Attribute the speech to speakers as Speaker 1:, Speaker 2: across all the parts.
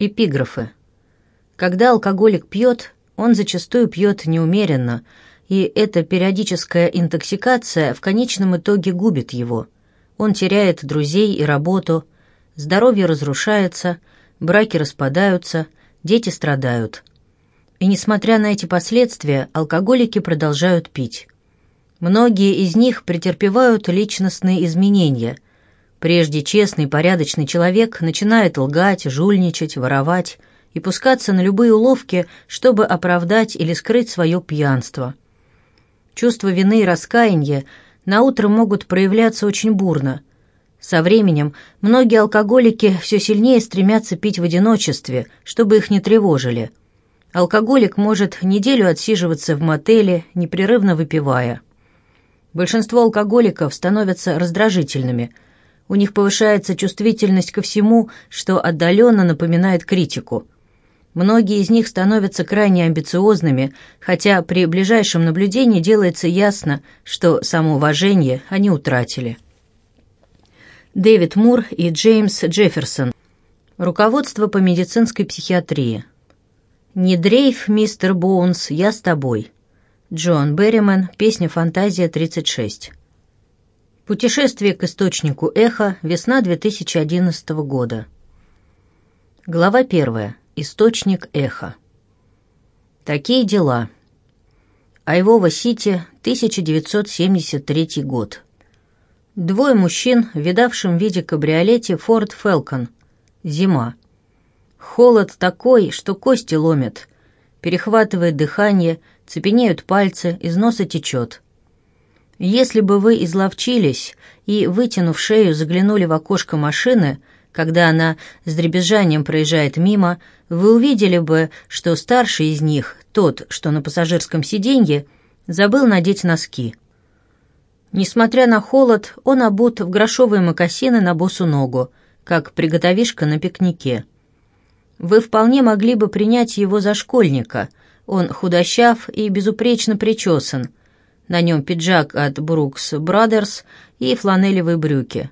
Speaker 1: Эпиграфы. Когда алкоголик пьет, он зачастую пьет неумеренно, и эта периодическая интоксикация в конечном итоге губит его. Он теряет друзей и работу, здоровье разрушается, браки распадаются, дети страдают. И несмотря на эти последствия, алкоголики продолжают пить. Многие из них претерпевают личностные изменения – Прежде честный, порядочный человек начинает лгать, жульничать, воровать и пускаться на любые уловки, чтобы оправдать или скрыть свое пьянство. Чувство вины и раскаяния наутро могут проявляться очень бурно. Со временем многие алкоголики все сильнее стремятся пить в одиночестве, чтобы их не тревожили. Алкоголик может неделю отсиживаться в мотеле, непрерывно выпивая. Большинство алкоголиков становятся раздражительными – у них повышается чувствительность ко всему, что отдаленно напоминает критику. Многие из них становятся крайне амбициозными, хотя при ближайшем наблюдении делается ясно, что самоуважение они утратили. Дэвид Мур и Джеймс Джефферсон. Руководство по медицинской психиатрии. «Не дрейф, мистер Боунс, я с тобой». Джон Берриман, песня «Фантазия 36». Путешествие к источнику эха. Весна 2011 года. Глава первая. Источник эха. Такие дела. Айвова-Сити, 1973 год. Двое мужчин, в виде кабриолете Форд Фелкон. Зима. Холод такой, что кости ломят. Перехватывает дыхание, цепенеют пальцы, из носа течет. Если бы вы изловчились и, вытянув шею, заглянули в окошко машины, когда она с дребезжанием проезжает мимо, вы увидели бы, что старший из них, тот, что на пассажирском сиденье, забыл надеть носки. Несмотря на холод, он обут в грошовые мокасины на босу ногу, как приготовишка на пикнике. Вы вполне могли бы принять его за школьника. Он худощав и безупречно причесан, на нем пиджак от Brooks Brothers и фланелевые брюки.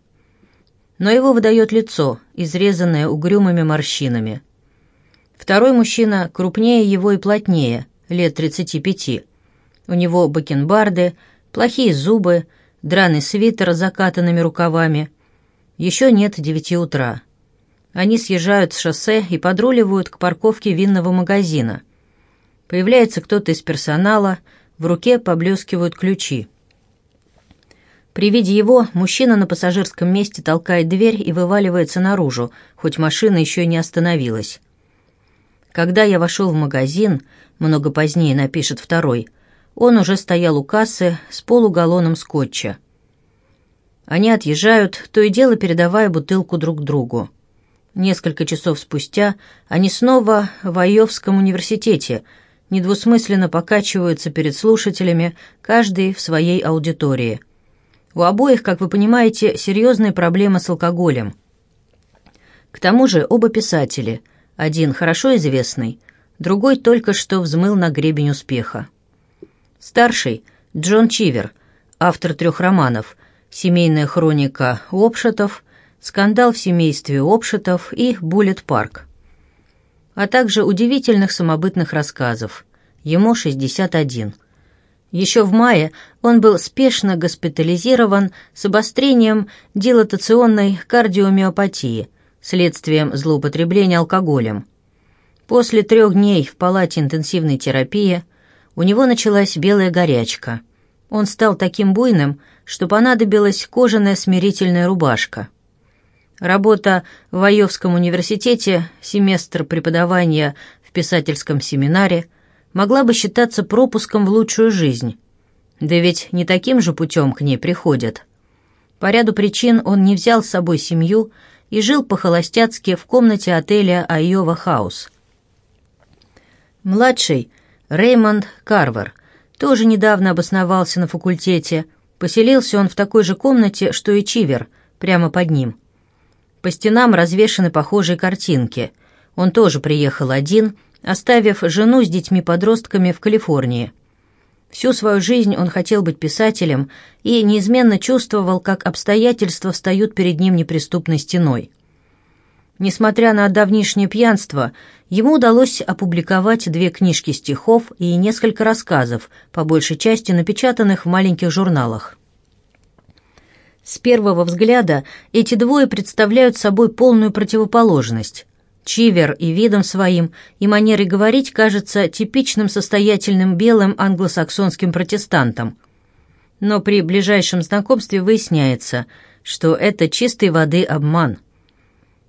Speaker 1: Но его выдает лицо, изрезанное угрюмыми морщинами. Второй мужчина крупнее его и плотнее, лет 35. У него бакенбарды, плохие зубы, драный свитер с закатанными рукавами. Еще нет девяти утра. Они съезжают с шоссе и подруливают к парковке винного магазина. Появляется кто-то из персонала – в руке поблескивают ключи. При виде его мужчина на пассажирском месте толкает дверь и вываливается наружу, хоть машина еще не остановилась. Когда я вошел в магазин, много позднее напишет второй, он уже стоял у кассы с полугаллоном скотча. Они отъезжают, то и дело передавая бутылку друг другу. Несколько часов спустя они снова в Айовском университете – недвусмысленно покачиваются перед слушателями, каждый в своей аудитории. У обоих, как вы понимаете, серьезные проблемы с алкоголем. К тому же оба писатели, один хорошо известный, другой только что взмыл на гребень успеха. Старший – Джон Чивер, автор трех романов «Семейная хроника Обшатов», «Скандал в семействе Обшатов» и «Буллет Парк» а также удивительных самобытных рассказов. Ему 61. Еще в мае он был спешно госпитализирован с обострением дилатационной кардиомиопатии, следствием злоупотребления алкоголем. После трех дней в палате интенсивной терапии у него началась белая горячка. Он стал таким буйным, что понадобилась кожаная смирительная рубашка – Работа в Айовском университете, семестр преподавания в писательском семинаре могла бы считаться пропуском в лучшую жизнь. Да ведь не таким же путем к ней приходят. По ряду причин он не взял с собой семью и жил по-холостяцки в комнате отеля «Айова Хаус». Младший, Реймонд Карвер, тоже недавно обосновался на факультете. Поселился он в такой же комнате, что и Чивер, прямо под ним – по стенам развешаны похожие картинки. Он тоже приехал один, оставив жену с детьми-подростками в Калифорнии. Всю свою жизнь он хотел быть писателем и неизменно чувствовал, как обстоятельства встают перед ним неприступной стеной. Несмотря на давнишнее пьянство, ему удалось опубликовать две книжки стихов и несколько рассказов, по большей части напечатанных в маленьких журналах. С первого взгляда эти двое представляют собой полную противоположность. Чивер и видом своим, и манерой говорить кажется типичным состоятельным белым англосаксонским протестантом. Но при ближайшем знакомстве выясняется, что это чистой воды обман –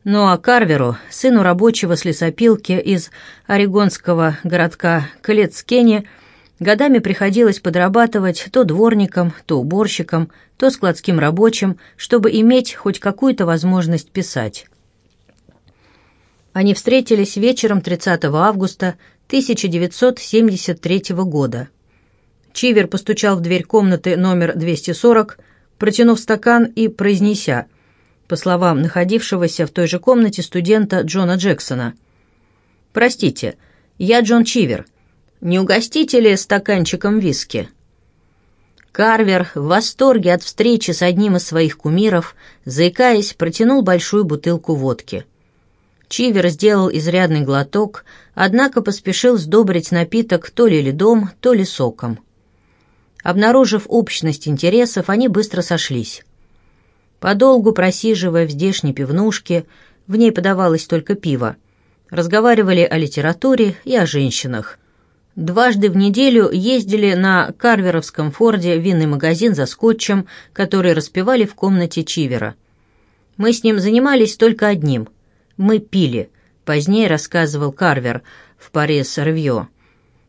Speaker 1: ну а Карверу, сыну рабочего с лесопилки из орегонского городка Клецкене, годами приходилось подрабатывать то дворником, то уборщиком, то складским рабочим, чтобы иметь хоть какую-то возможность писать. Они встретились вечером 30 августа 1973 года. Чивер постучал в дверь комнаты номер 240, протянув стакан и произнеся – по словам находившегося в той же комнате студента Джона Джексона. «Простите, я Джон Чивер. Не угостите ли стаканчиком виски?» Карвер в восторге от встречи с одним из своих кумиров, заикаясь, протянул большую бутылку водки. Чивер сделал изрядный глоток, однако поспешил сдобрить напиток то ли ледом, то ли соком. Обнаружив общность интересов, они быстро сошлись. Подолгу просиживая в здешней пивнушке, в ней подавалось только пиво, разговаривали о литературе и о женщинах. Дважды в неделю ездили на Карверовском форде винный магазин за скотчем, который распивали в комнате Чивера. Мы с ним занимались только одним. Мы пили, позднее рассказывал Карвер в Парис Ревье.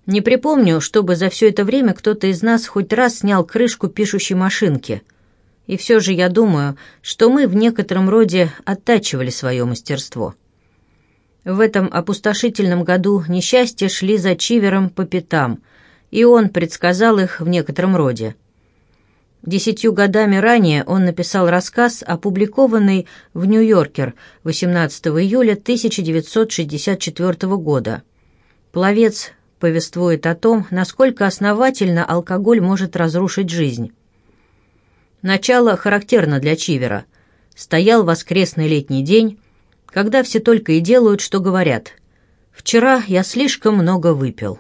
Speaker 1: Не припомню, чтобы за все это время кто-то из нас хоть раз снял крышку пишущей машинки – и все же я думаю, что мы в некотором роде оттачивали свое мастерство. В этом опустошительном году несчастья шли за Чивером по пятам, и он предсказал их в некотором роде. Десятью годами ранее он написал рассказ, опубликованный в «Нью-Йоркер» 18 июля 1964 года. Пловец повествует о том, насколько основательно алкоголь может разрушить жизнь. Начало характерно для Чивера. Стоял воскресный летний день, когда все только и делают, что говорят. «Вчера я слишком много выпил».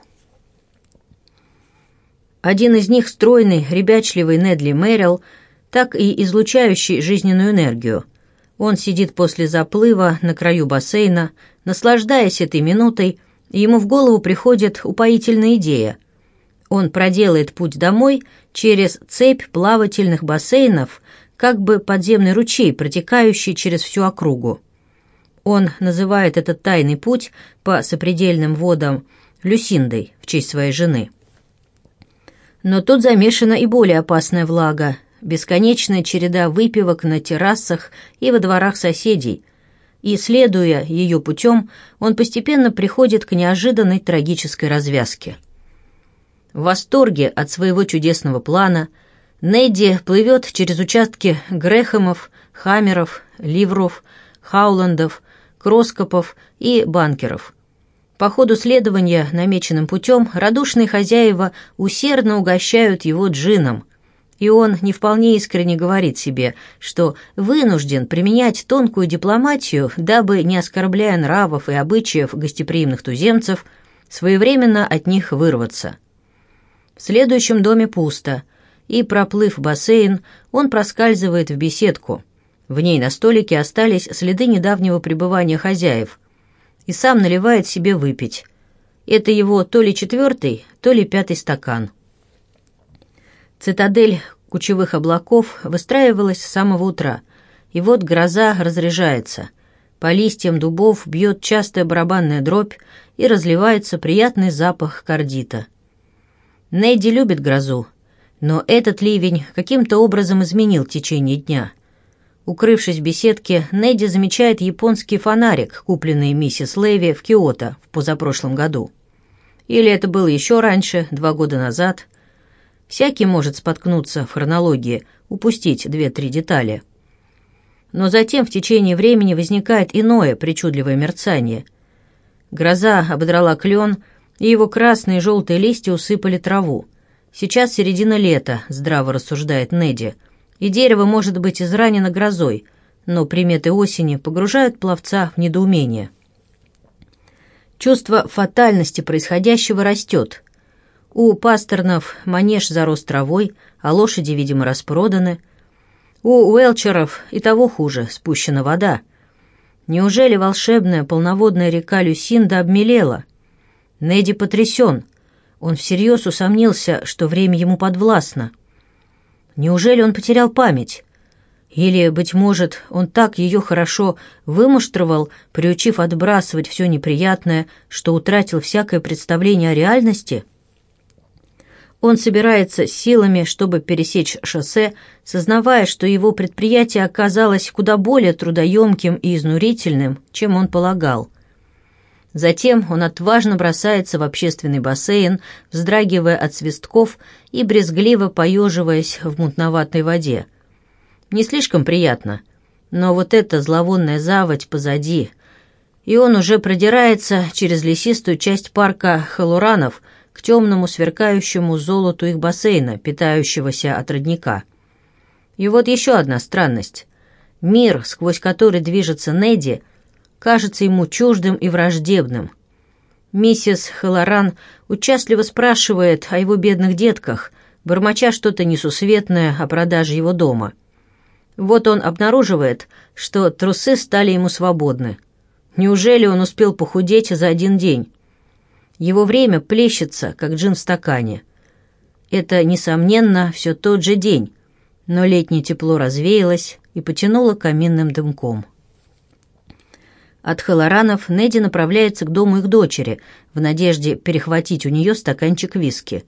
Speaker 1: Один из них, стройный, ребячливый Недли Мэрил, так и излучающий жизненную энергию. Он сидит после заплыва на краю бассейна, наслаждаясь этой минутой, и ему в голову приходит упоительная идея – он проделает путь домой через цепь плавательных бассейнов, как бы подземный ручей, протекающий через всю округу. Он называет этот тайный путь по сопредельным водам Люсиндой в честь своей жены. Но тут замешана и более опасная влага, бесконечная череда выпивок на террасах и во дворах соседей, и, следуя ее путем, он постепенно приходит к неожиданной трагической развязке – в восторге от своего чудесного плана, Недди плывет через участки Грехемов, Хаммеров, Ливров, Хауландов, Кроскопов и Банкеров. По ходу следования намеченным путем радушные хозяева усердно угощают его джином, и он не вполне искренне говорит себе, что вынужден применять тонкую дипломатию, дабы, не оскорбляя нравов и обычаев гостеприимных туземцев, своевременно от них вырваться. В следующем доме пусто, и, проплыв бассейн, он проскальзывает в беседку. В ней на столике остались следы недавнего пребывания хозяев, и сам наливает себе выпить. Это его то ли четвертый, то ли пятый стакан. Цитадель кучевых облаков выстраивалась с самого утра, и вот гроза разряжается. По листьям дубов бьет частая барабанная дробь, и разливается приятный запах кардита – Нейди любит грозу, но этот ливень каким-то образом изменил течение дня. Укрывшись в беседке, Нейди замечает японский фонарик, купленный миссис Леви в Киото в позапрошлом году. Или это было еще раньше, два года назад. Всякий может споткнуться в хронологии, упустить две-три детали. Но затем в течение времени возникает иное причудливое мерцание. Гроза ободрала клен, и его красные и желтые листья усыпали траву. Сейчас середина лета, здраво рассуждает Неди, и дерево может быть изранено грозой, но приметы осени погружают пловца в недоумение. Чувство фатальности происходящего растет. У пасторнов манеж зарос травой, а лошади, видимо, распроданы. У Уэлчеров и того хуже, спущена вода. Неужели волшебная полноводная река Люсинда обмелела? Неди потрясен. Он всерьез усомнился, что время ему подвластно. Неужели он потерял память? Или, быть может, он так ее хорошо вымуштровал, приучив отбрасывать все неприятное, что утратил всякое представление о реальности? Он собирается силами, чтобы пересечь шоссе, сознавая, что его предприятие оказалось куда более трудоемким и изнурительным, чем он полагал – Затем он отважно бросается в общественный бассейн, вздрагивая от свистков и брезгливо поеживаясь в мутноватой воде. Не слишком приятно, но вот эта зловонная заводь позади, и он уже продирается через лесистую часть парка Халуранов к темному сверкающему золоту их бассейна, питающегося от родника. И вот еще одна странность. Мир, сквозь который движется Неди, кажется ему чуждым и враждебным. Миссис Халаран участливо спрашивает о его бедных детках, бормоча что-то несусветное о продаже его дома. Вот он обнаруживает, что трусы стали ему свободны. Неужели он успел похудеть за один день? Его время плещется, как джин в стакане. Это, несомненно, все тот же день, но летнее тепло развеялось и потянуло каминным дымком. От Халаранов Неди направляется к дому их дочери в надежде перехватить у нее стаканчик виски.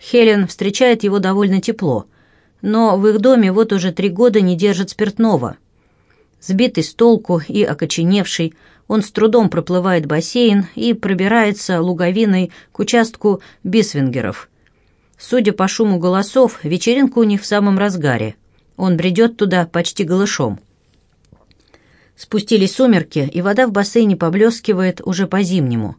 Speaker 1: Хелен встречает его довольно тепло, но в их доме вот уже три года не держит спиртного. Сбитый с толку и окоченевший, он с трудом проплывает бассейн и пробирается луговиной к участку бисвингеров. Судя по шуму голосов, вечеринка у них в самом разгаре. Он бредет туда почти голышом. Спустились сумерки, и вода в бассейне поблескивает уже по-зимнему.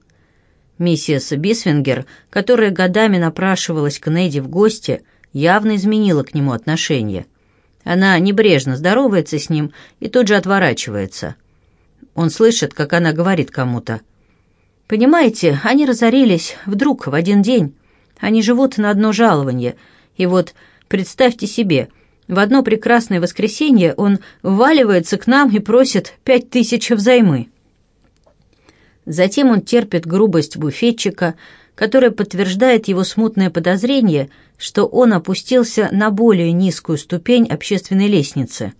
Speaker 1: Миссис Бисвингер, которая годами напрашивалась к Нейди в гости, явно изменила к нему отношение. Она небрежно здоровается с ним и тут же отворачивается. Он слышит, как она говорит кому-то. «Понимаете, они разорились вдруг в один день. Они живут на одно жалование. И вот представьте себе – в одно прекрасное воскресенье он вваливается к нам и просит пять тысяч взаймы. Затем он терпит грубость буфетчика, которая подтверждает его смутное подозрение, что он опустился на более низкую ступень общественной лестницы.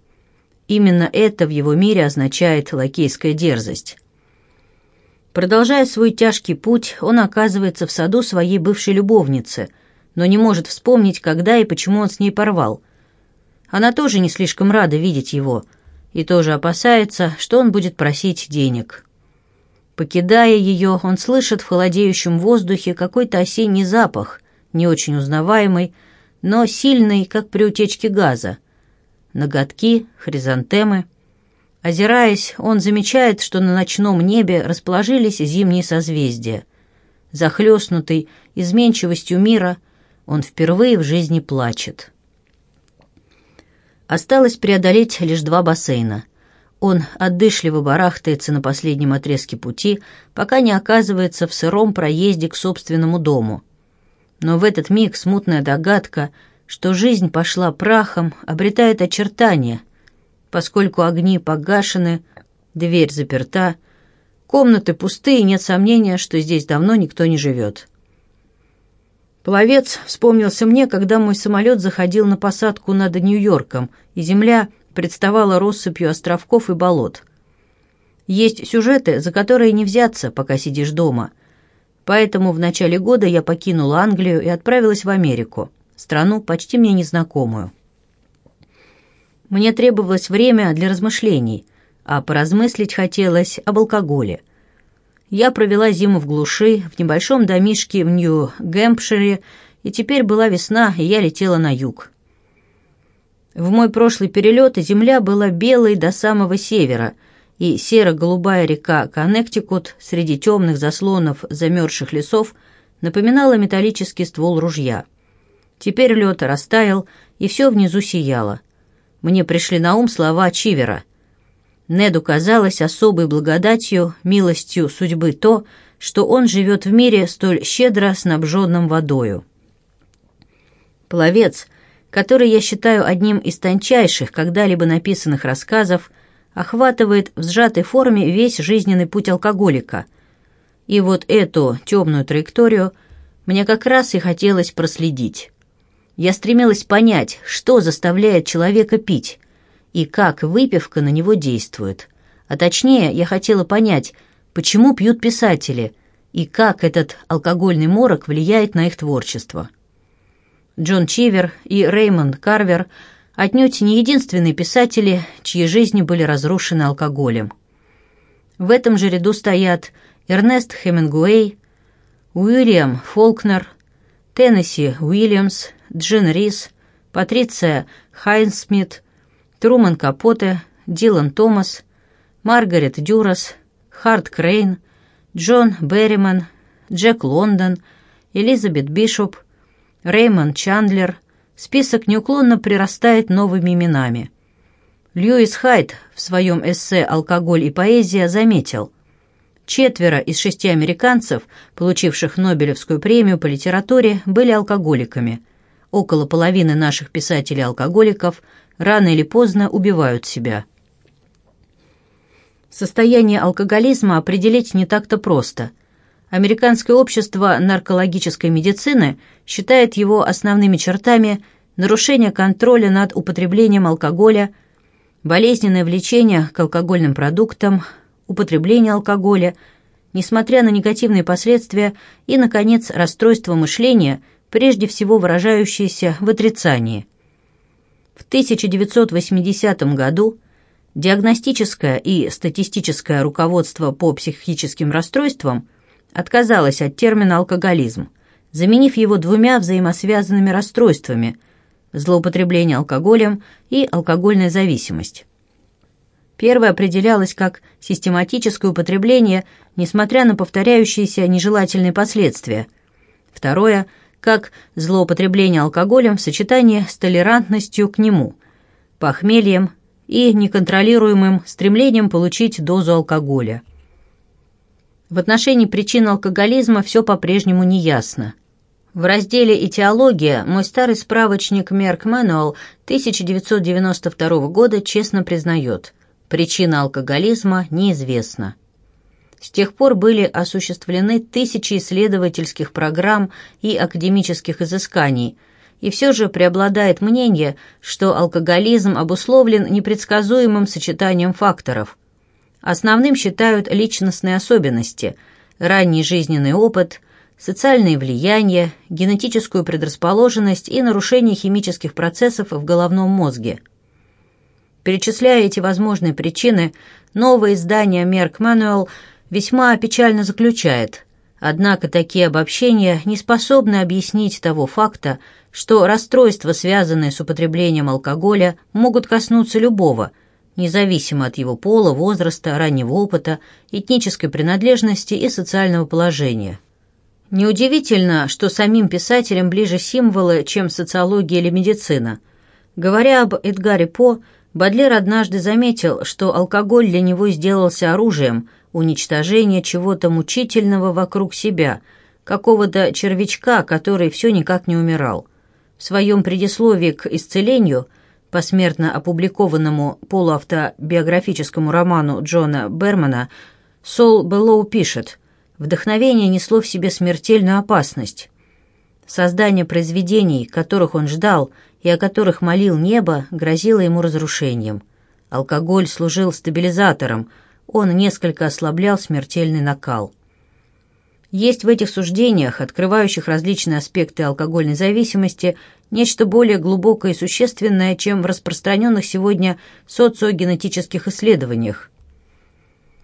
Speaker 1: Именно это в его мире означает лакейская дерзость. Продолжая свой тяжкий путь, он оказывается в саду своей бывшей любовницы, но не может вспомнить, когда и почему он с ней порвал – она тоже не слишком рада видеть его и тоже опасается, что он будет просить денег. Покидая ее, он слышит в холодеющем воздухе какой-то осенний запах, не очень узнаваемый, но сильный, как при утечке газа. Ноготки, хризантемы. Озираясь, он замечает, что на ночном небе расположились зимние созвездия. Захлестнутый изменчивостью мира, он впервые в жизни плачет. Осталось преодолеть лишь два бассейна. Он отдышливо барахтается на последнем отрезке пути, пока не оказывается в сыром проезде к собственному дому. Но в этот миг смутная догадка, что жизнь пошла прахом, обретает очертания, поскольку огни погашены, дверь заперта, комнаты пустые, нет сомнения, что здесь давно никто не живет. Пловец вспомнился мне, когда мой самолет заходил на посадку над Нью-Йорком, и земля представала россыпью островков и болот. Есть сюжеты, за которые не взяться, пока сидишь дома. Поэтому в начале года я покинула Англию и отправилась в Америку, страну почти мне незнакомую. Мне требовалось время для размышлений, а поразмыслить хотелось об алкоголе – я провела зиму в глуши, в небольшом домишке в Нью-Гэмпшире, и теперь была весна, и я летела на юг. В мой прошлый перелет земля была белой до самого севера, и серо-голубая река Коннектикут среди темных заслонов замерзших лесов напоминала металлический ствол ружья. Теперь лед растаял, и все внизу сияло. Мне пришли на ум слова Чивера Неду казалось особой благодатью, милостью судьбы то, что он живет в мире столь щедро снабженным водою. Пловец, который я считаю одним из тончайших когда-либо написанных рассказов, охватывает в сжатой форме весь жизненный путь алкоголика. И вот эту темную траекторию мне как раз и хотелось проследить. Я стремилась понять, что заставляет человека пить, и как выпивка на него действует. А точнее, я хотела понять, почему пьют писатели, и как этот алкогольный морок влияет на их творчество. Джон Чивер и Реймонд Карвер отнюдь не единственные писатели, чьи жизни были разрушены алкоголем. В этом же ряду стоят Эрнест Хемингуэй, Уильям Фолкнер, Теннесси Уильямс, Джин Рис, Патриция Хайсмит, Труман Капоте, Дилан Томас, Маргарет Дюрас, Харт Крейн, Джон Берриман, Джек Лондон, Элизабет Бишоп, Реймонд Чандлер. Список неуклонно прирастает новыми именами. Льюис Хайт в своем эссе «Алкоголь и поэзия» заметил, четверо из шести американцев, получивших Нобелевскую премию по литературе, были алкоголиками. Около половины наших писателей-алкоголиков рано или поздно убивают себя. Состояние алкоголизма определить не так-то просто. Американское общество наркологической медицины считает его основными чертами нарушение контроля над употреблением алкоголя, болезненное влечение к алкогольным продуктам, употребление алкоголя, несмотря на негативные последствия, и, наконец, расстройство мышления, прежде всего выражающееся в отрицании – в 1980 году диагностическое и статистическое руководство по психическим расстройствам отказалось от термина «алкоголизм», заменив его двумя взаимосвязанными расстройствами – злоупотребление алкоголем и алкогольная зависимость. Первое определялось как систематическое употребление, несмотря на повторяющиеся нежелательные последствия. Второе – как злоупотребление алкоголем в сочетании с толерантностью к нему, похмельем и неконтролируемым стремлением получить дозу алкоголя. В отношении причин алкоголизма все по-прежнему неясно. В разделе «Этиология» мой старый справочник Мерк Мануал 1992 года честно признает, причина алкоголизма неизвестна. С тех пор были осуществлены тысячи исследовательских программ и академических изысканий, и все же преобладает мнение, что алкоголизм обусловлен непредсказуемым сочетанием факторов. Основным считают личностные особенности, ранний жизненный опыт, социальные влияния, генетическую предрасположенность и нарушение химических процессов в головном мозге. Перечисляя эти возможные причины, новое издание Мерк Мануэл – весьма печально заключает, однако такие обобщения не способны объяснить того факта, что расстройства, связанные с употреблением алкоголя, могут коснуться любого, независимо от его пола, возраста, раннего опыта, этнической принадлежности и социального положения. Неудивительно, что самим писателям ближе символы, чем социология или медицина. Говоря об Эдгаре По, Бадлер однажды заметил, что алкоголь для него сделался оружием, уничтожение чего-то мучительного вокруг себя, какого-то червячка, который все никак не умирал. В своем предисловии к «Исцелению», посмертно опубликованному полуавтобиографическому роману Джона Бермана, Сол Беллоу пишет «Вдохновение несло в себе смертельную опасность». Создание произведений, которых он ждал и о которых молил небо, грозило ему разрушением. Алкоголь служил стабилизатором – он несколько ослаблял смертельный накал. Есть в этих суждениях, открывающих различные аспекты алкогольной зависимости, нечто более глубокое и существенное, чем в распространенных сегодня социогенетических исследованиях.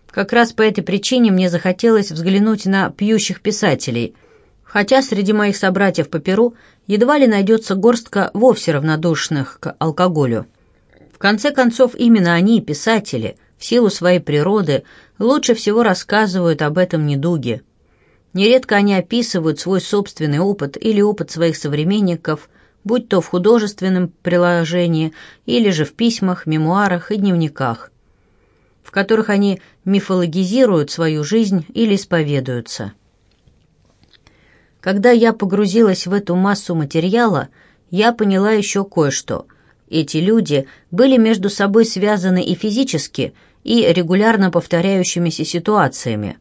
Speaker 1: Как раз по этой причине мне захотелось взглянуть на пьющих писателей, хотя среди моих собратьев по Перу едва ли найдется горстка вовсе равнодушных к алкоголю. В конце концов, именно они, писатели – в силу своей природы, лучше всего рассказывают об этом недуге. Нередко они описывают свой собственный опыт или опыт своих современников, будь то в художественном приложении или же в письмах, мемуарах и дневниках. в которых они мифологизируют свою жизнь или исповедуются. Когда я погрузилась в эту массу материала, я поняла еще кое-что. Эти люди были между собой связаны и физически, и регулярно повторяющимися ситуациями.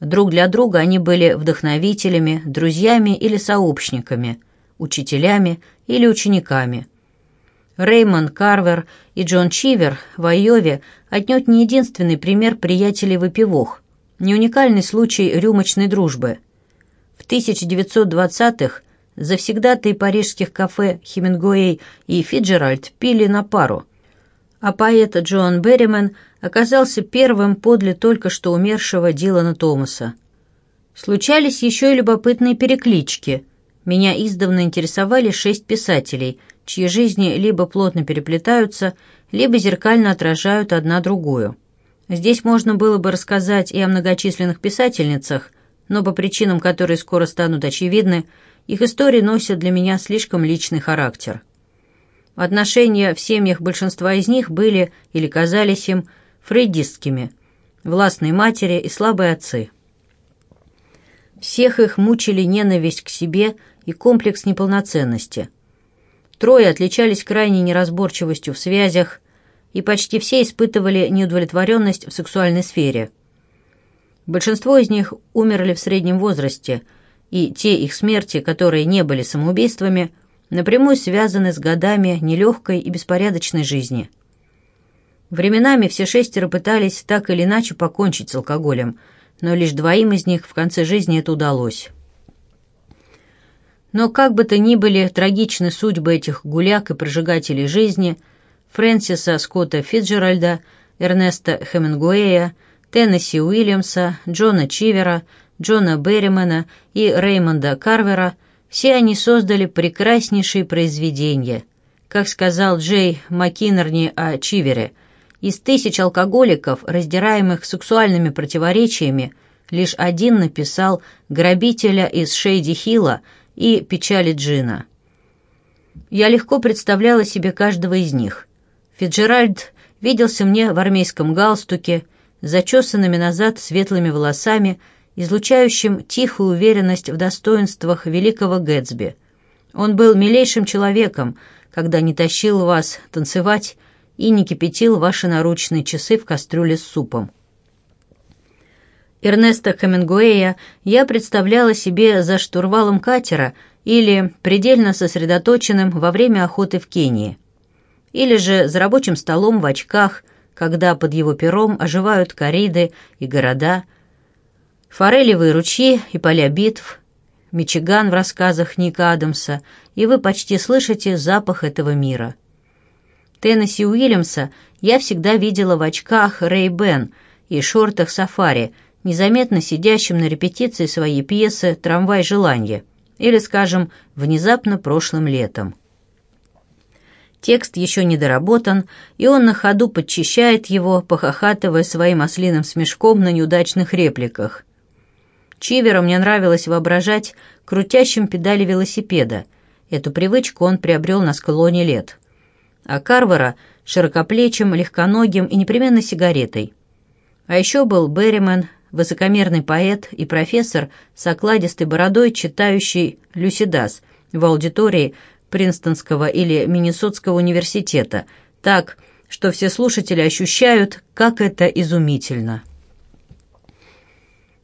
Speaker 1: Друг для друга они были вдохновителями, друзьями или сообщниками, учителями или учениками. Реймон Карвер и Джон Чивер в Айове отнюдь не единственный пример приятелей-выпивох, не уникальный случай рюмочной дружбы. В 1920-х завсегдатые парижских кафе Хемингуэй и Фиджеральд пили на пару, а поэт Джон Берримен оказался первым подле только что умершего Дилана Томаса. Случались еще и любопытные переклички. Меня издавна интересовали шесть писателей – чьи жизни либо плотно переплетаются, либо зеркально отражают одна другую. Здесь можно было бы рассказать и о многочисленных писательницах, но по причинам, которые скоро станут очевидны, их истории носят для меня слишком личный характер. Отношения в семьях большинства из них были или казались им фрейдистскими, властные матери и слабые отцы. Всех их мучили ненависть к себе и комплекс неполноценности – Трое отличались крайней неразборчивостью в связях, и почти все испытывали неудовлетворенность в сексуальной сфере. Большинство из них умерли в среднем возрасте, и те их смерти, которые не были самоубийствами, напрямую связаны с годами нелегкой и беспорядочной жизни. Временами все шестеро пытались так или иначе покончить с алкоголем, но лишь двоим из них в конце жизни это удалось. Но как бы то ни были трагичны судьбы этих гуляк и прожигателей жизни, Фрэнсиса Скотта Фитджеральда, Эрнеста Хемингуэя, Теннесси Уильямса, Джона Чивера, Джона Берримена и Реймонда Карвера, все они создали прекраснейшие произведения. Как сказал Джей Маккинерни о Чивере, из тысяч алкоголиков, раздираемых сексуальными противоречиями, лишь один написал «Грабителя из Шейди-Хилла», и печали Джина. Я легко представляла себе каждого из них. Фиджеральд виделся мне в армейском галстуке, зачесанными назад светлыми волосами, излучающим тихую уверенность в достоинствах великого Гэтсби. Он был милейшим человеком, когда не тащил вас танцевать и не кипятил ваши наручные часы в кастрюле с супом. Эрнеста Хемингуэя я представляла себе за штурвалом катера или предельно сосредоточенным во время охоты в Кении. Или же за рабочим столом в очках, когда под его пером оживают кориды и города, форелевые ручьи и поля битв, Мичиган в рассказах Ника Адамса, и вы почти слышите запах этого мира. Теннесси Уильямса я всегда видела в очках Рэй Бен и шортах сафари – незаметно сидящим на репетиции своей пьесы «Трамвай желания» или, скажем, «Внезапно прошлым летом». Текст еще не доработан, и он на ходу подчищает его, похохатывая своим ослиным смешком на неудачных репликах. Чивера мне нравилось воображать крутящим педали велосипеда. Эту привычку он приобрел на склоне лет. А Карвара — широкоплечим, легконогим и непременно сигаретой. А еще был Берримен, высокомерный поэт и профессор с окладистой бородой, читающий «Люсидас» в аудитории Принстонского или Миннесотского университета, так, что все слушатели ощущают, как это изумительно.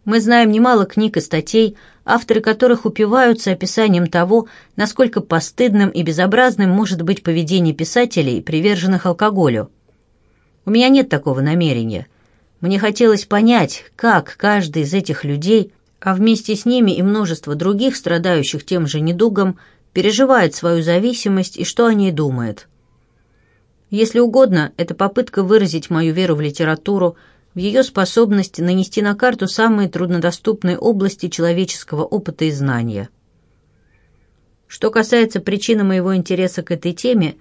Speaker 1: Мы знаем немало книг и статей, авторы которых упиваются описанием того, насколько постыдным и безобразным может быть поведение писателей, приверженных алкоголю. У меня нет такого намерения – мне хотелось понять, как каждый из этих людей, а вместе с ними и множество других, страдающих тем же недугом, переживает свою зависимость и что о ней думает. Если угодно, это попытка выразить мою веру в литературу, в ее способность нанести на карту самые труднодоступные области человеческого опыта и знания. Что касается причины моего интереса к этой теме,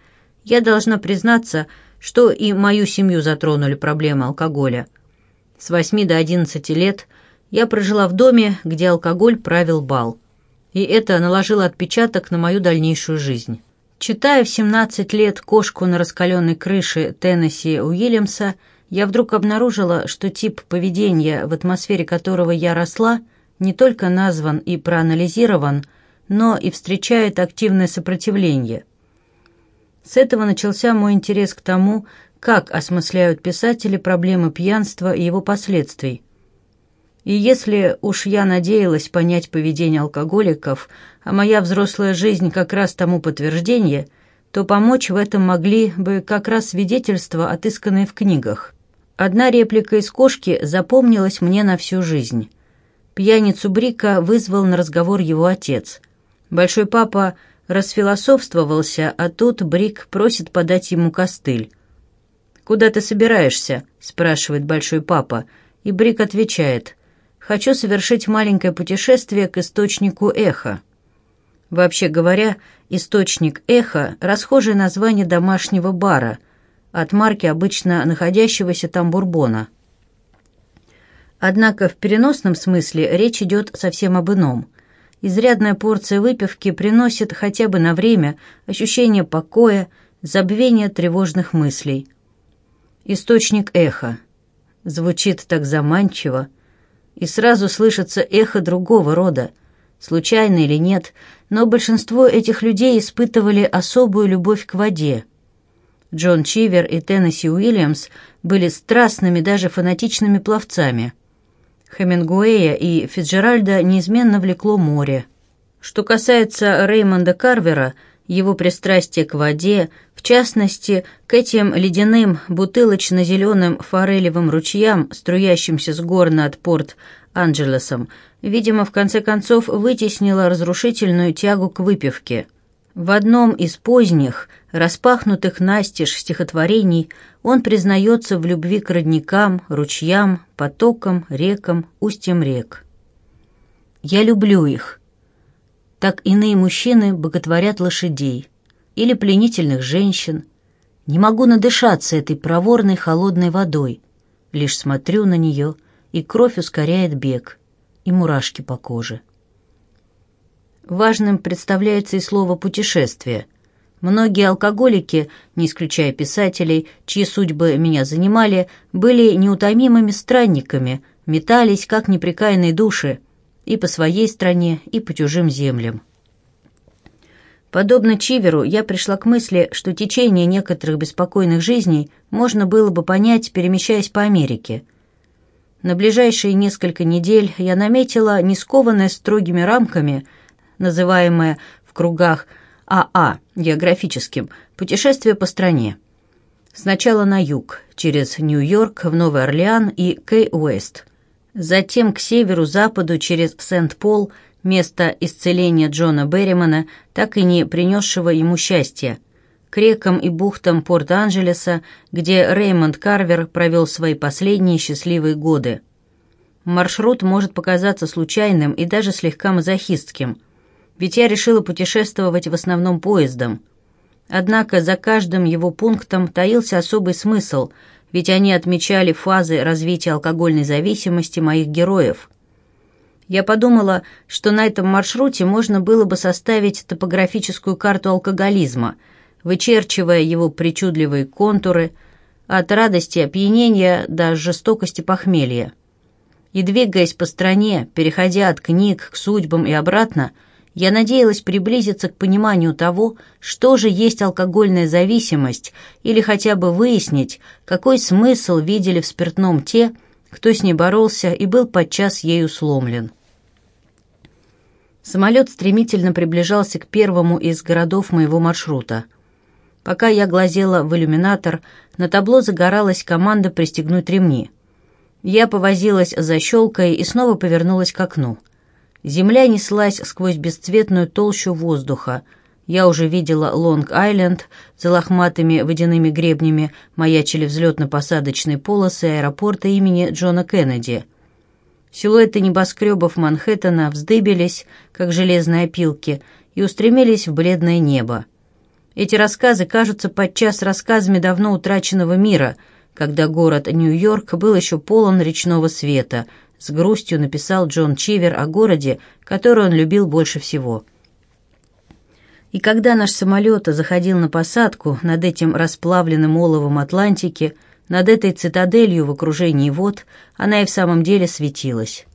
Speaker 1: я должна признаться, что и мою семью затронули проблемы алкоголя – с 8 до 11 лет я прожила в доме, где алкоголь правил бал. И это наложило отпечаток на мою дальнейшую жизнь. Читая в 17 лет «Кошку на раскаленной крыше» Теннесси Уильямса, я вдруг обнаружила, что тип поведения, в атмосфере которого я росла, не только назван и проанализирован, но и встречает активное сопротивление. С этого начался мой интерес к тому, как осмысляют писатели проблемы пьянства и его последствий. И если уж я надеялась понять поведение алкоголиков, а моя взрослая жизнь как раз тому подтверждение, то помочь в этом могли бы как раз свидетельства, отысканные в книгах. Одна реплика из кошки запомнилась мне на всю жизнь. Пьяницу Брика вызвал на разговор его отец. Большой папа расфилософствовался, а тут Брик просит подать ему костыль. «Куда ты собираешься?» – спрашивает большой папа, и Брик отвечает – Хочу совершить маленькое путешествие к источнику эха. Вообще говоря, источник эха – расхожее название домашнего бара, от марки обычно находящегося там бурбона. Однако в переносном смысле речь идет совсем об ином. Изрядная порция выпивки приносит хотя бы на время ощущение покоя, забвение тревожных мыслей. Источник эха. Звучит так заманчиво – и сразу слышится эхо другого рода. Случайно или нет, но большинство этих людей испытывали особую любовь к воде. Джон Чивер и Теннесси Уильямс были страстными, даже фанатичными пловцами. Хемингуэя и Фитджеральда неизменно влекло море. Что касается Реймонда Карвера, его пристрастие к воде, в частности, к этим ледяным бутылочно-зеленым форелевым ручьям, струящимся с гор над порт Анджелесом, видимо, в конце концов вытеснило разрушительную тягу к выпивке. В одном из поздних, распахнутых настежь стихотворений он признается в любви к родникам, ручьям, потокам, рекам, устьям рек. «Я люблю их», так иные мужчины боготворят лошадей или пленительных женщин. Не могу надышаться этой проворной холодной водой. Лишь смотрю на нее, и кровь ускоряет бег, и мурашки по коже. Важным представляется и слово «путешествие». Многие алкоголики, не исключая писателей, чьи судьбы меня занимали, были неутомимыми странниками, метались, как непрекаянные души, и по своей стране, и по чужим землям. Подобно Чиверу, я пришла к мысли, что течение некоторых беспокойных жизней можно было бы понять, перемещаясь по Америке. На ближайшие несколько недель я наметила не скованное строгими рамками, называемое в кругах АА, географическим, путешествие по стране. Сначала на юг, через Нью-Йорк, в Новый Орлеан и Кей-Уэст – Затем к северу-западу через Сент-Пол, место исцеления Джона Берримана, так и не принесшего ему счастья, к рекам и бухтам Порт-Анджелеса, где Реймонд Карвер провел свои последние счастливые годы. Маршрут может показаться случайным и даже слегка мазохистским, ведь я решила путешествовать в основном поездом. Однако за каждым его пунктом таился особый смысл – ведь они отмечали фазы развития алкогольной зависимости моих героев. Я подумала, что на этом маршруте можно было бы составить топографическую карту алкоголизма, вычерчивая его причудливые контуры от радости опьянения до жестокости похмелья. И двигаясь по стране, переходя от книг к судьбам и обратно, я надеялась приблизиться к пониманию того, что же есть алкогольная зависимость, или хотя бы выяснить, какой смысл видели в спиртном те, кто с ней боролся и был подчас ею сломлен. Самолет стремительно приближался к первому из городов моего маршрута. Пока я глазела в иллюминатор, на табло загоралась команда пристегнуть ремни. Я повозилась за щелкой и снова повернулась к окну — Земля неслась сквозь бесцветную толщу воздуха. Я уже видела Лонг-Айленд, за лохматыми водяными гребнями маячили взлетно-посадочные полосы аэропорта имени Джона Кеннеди. Силуэты небоскребов Манхэттена вздыбились, как железные опилки, и устремились в бледное небо. Эти рассказы кажутся подчас рассказами давно утраченного мира, когда город Нью-Йорк был еще полон речного света — с грустью написал Джон Чивер о городе, который он любил больше всего. И когда наш самолет заходил на посадку над этим расплавленным оловом Атлантики, Над этой цитаделью в окружении вод она и в самом деле светилась.